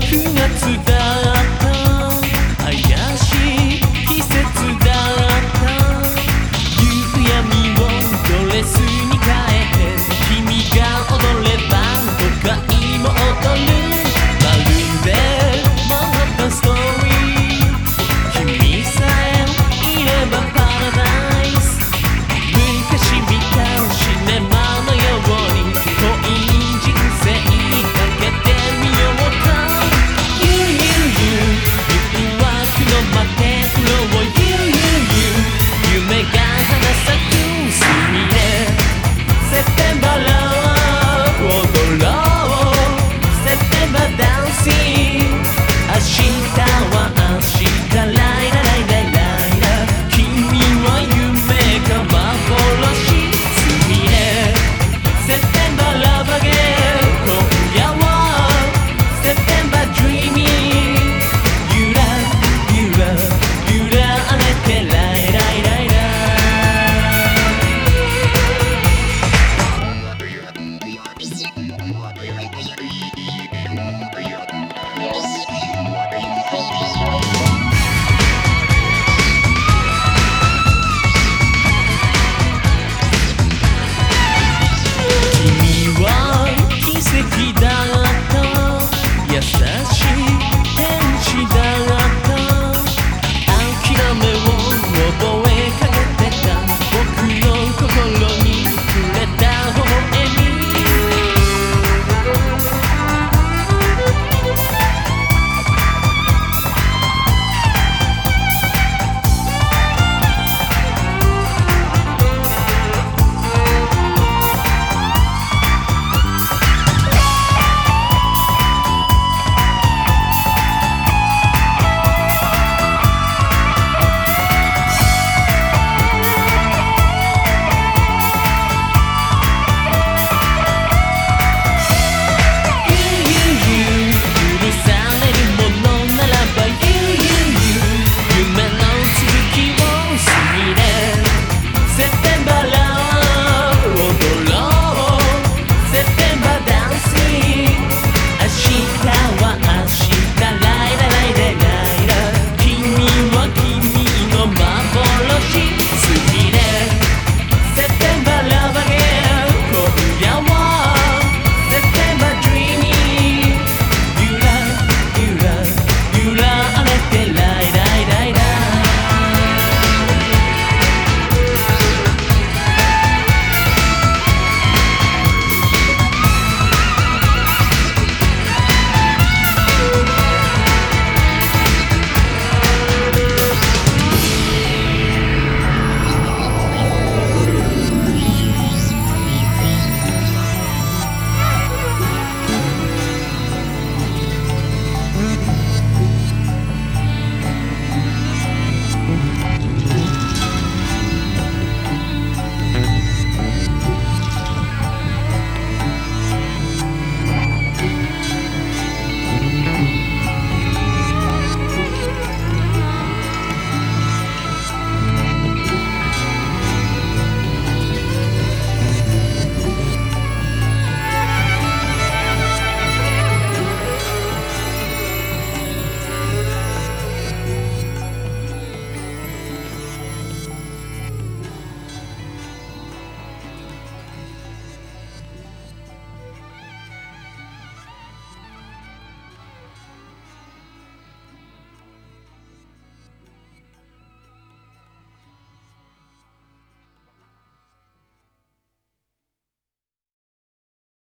9月だ。